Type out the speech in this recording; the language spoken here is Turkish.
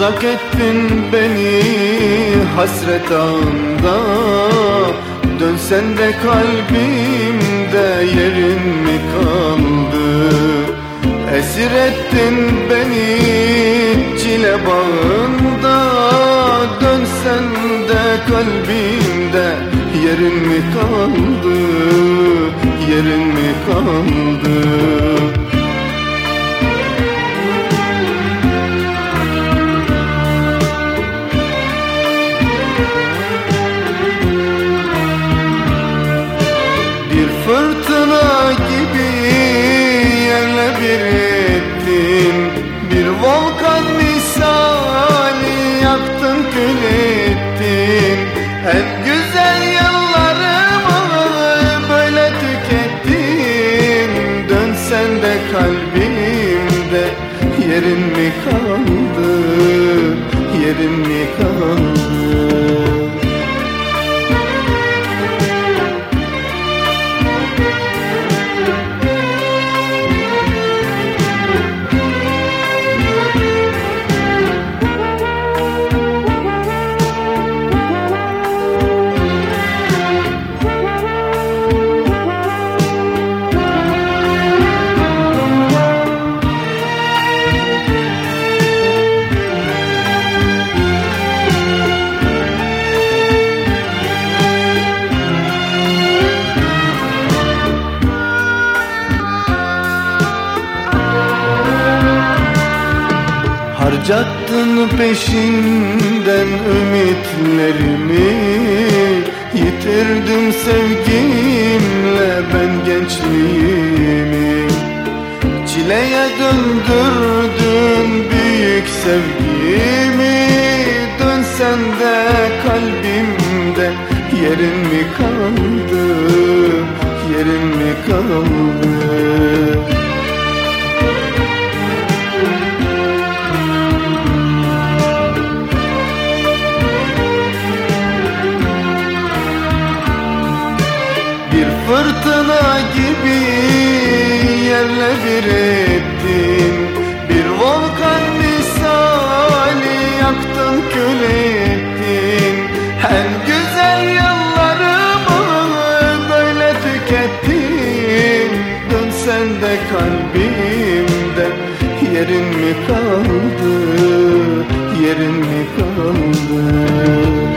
Uzak ettin beni hasret ağında. Dönsen de kalbimde yerin mi kaldı? Esir ettin beni çile bağında. Dönsen de kalbimde yerin mi kaldı? Yerin mi kaldı yerin mi kaldı? Yerin mi kaldı Harcattın peşinden ümitlerimi. Yitirdim sevgimle ben gençliğimi. Çileye döndürdün büyük sevgimi. Dönsen de kalbimde. Yerin mi kaldı? Yerin mi kaldı fırtına gibi yerle bir ettin. Bir volkan misali yaktın kül ettin. En güzel yıllarımı böyle tükettin. Dönsen de kalbimde yerin mi kaldı Yerin mi kaldı